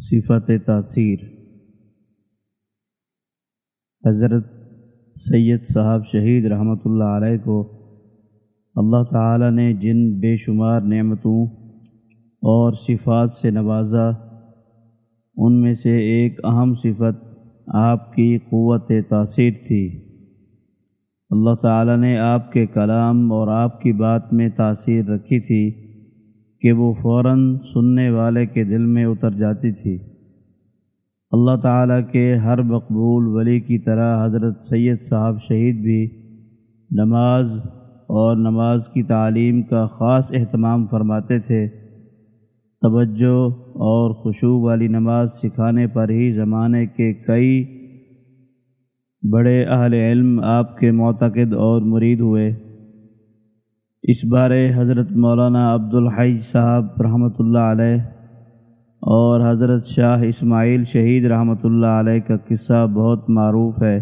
صفت تاثیر۔ حضرت سید صاحب شہید رحمۃ اللہ علیہ کو اللہ تعالی نے جن بے شمار نعمتوں اور صفات سے نوازا، ان میں سے ایک اہم صفت آپ کی قوت تاثیر تھی۔ اللہ تعالی نے آپ کے کلام اور آپ کی بات میں تاثیر رکھی تھی۔ کہ وہ فوراً سننے والے کے دل میں اتر جاتی تھی۔ اللہ تعالیٰ کے ہر مقبول ولی کی طرح حضرت سید صاحب شہید بھی نماز اور نماز کی تعلیم کا خاص اہتمام فرماتے تھے۔ توجہ اور خوشو والی نماز سکھانے پر ہی زمانے کے کئی بڑے اہل علم آپ کے معتقد اور مرید ہوئے۔ اس بارے حضرت مولانا عبدالحی صاحب رحمۃ اللہ علیہ اور حضرت شاہ اسماعیل شہید رحمۃ اللہ علیہ کا قصہ بہت معروف ہے۔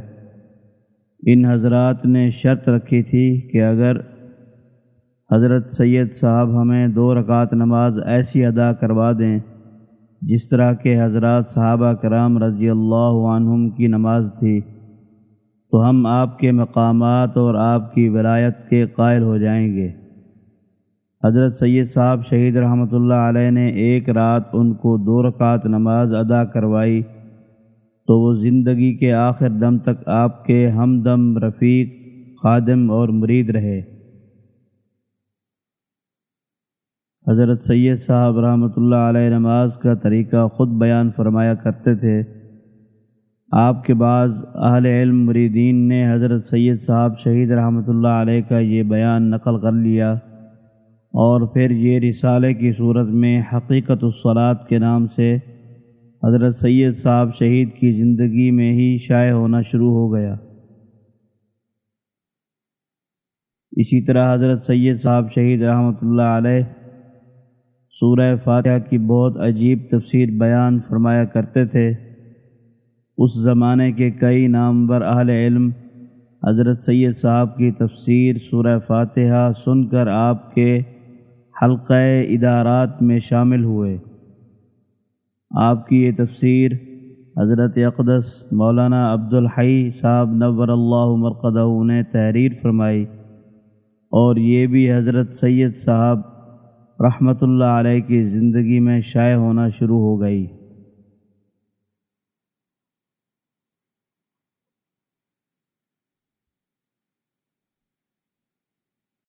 ان حضرات نے شرط رکھی تھی کہ اگر حضرت سید صاحب ہمیں دو رکعت نماز ایسی ادا کروا دیں جس طرح کے حضرات صحابہ کرام رضی اللہ عنہم کی نماز تھی تو ہم آپ کے مقامات اور آپ کی ولایت کے قائل ہو جائیں گے۔ حضرت سید صاحب شہید رحمۃ اللہ علیہ نے ایک رات ان کو دو رکعت نماز ادا کروائی تو وہ زندگی کے آخر دم تک آپ کے ہمدم، رفیق، خادم اور مرید رہے۔ حضرت سید صاحب رحمۃ اللہ علیہ نماز کا طریقہ خود بیان فرمایا کرتے تھے۔ آپ کے بعض اہل علم مریدین نے حضرت سید صاحب شہید رحمۃ اللہ علیہ کا یہ بیان نقل کر لیا اور پھر یہ رسالے کی صورت میں حقیقت الصلاط کے نام سے حضرت سید صاحب شہید کی زندگی میں ہی شائع ہونا شروع ہو گیا۔ اسی طرح حضرت سید صاحب شہید رحمۃ اللہ علیہ سورہ فاتحہ کی بہت عجیب تفسیر بیان فرمایا کرتے تھے۔ اس زمانے کے کئی نامور اہل علم، حضرت سید صاحب کی تفسیر سورہ فاتحہ سن کر آپ کے حلقہ ادارات میں شامل ہوئے۔ آپ کی یہ تفسیر حضرت اقدس مولانا عبدالحی صاحب نور اللہ مرقدہ نے تحریر فرمائی اور یہ بھی حضرت سید صاحب رحمۃ اللہ علیہ کی زندگی میں شائع ہونا شروع ہو گئی۔